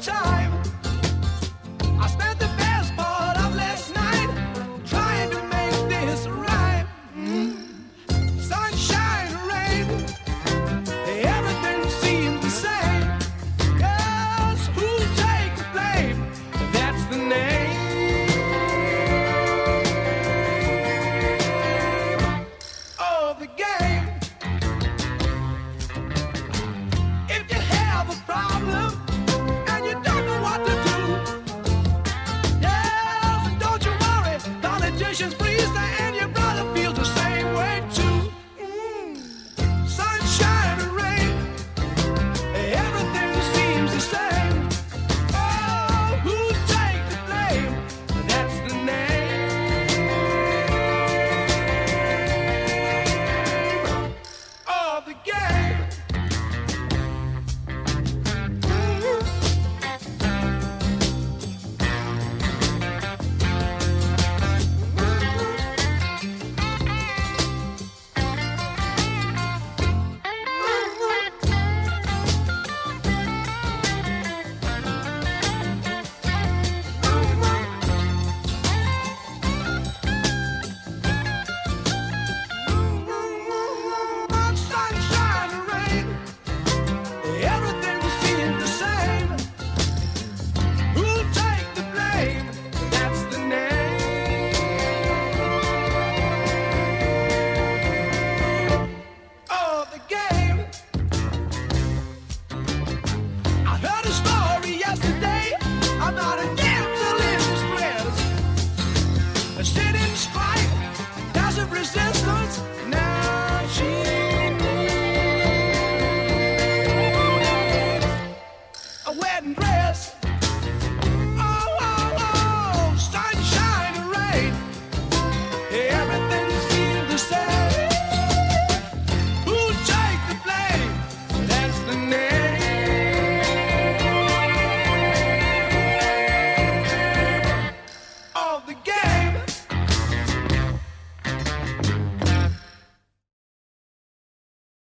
sometimes.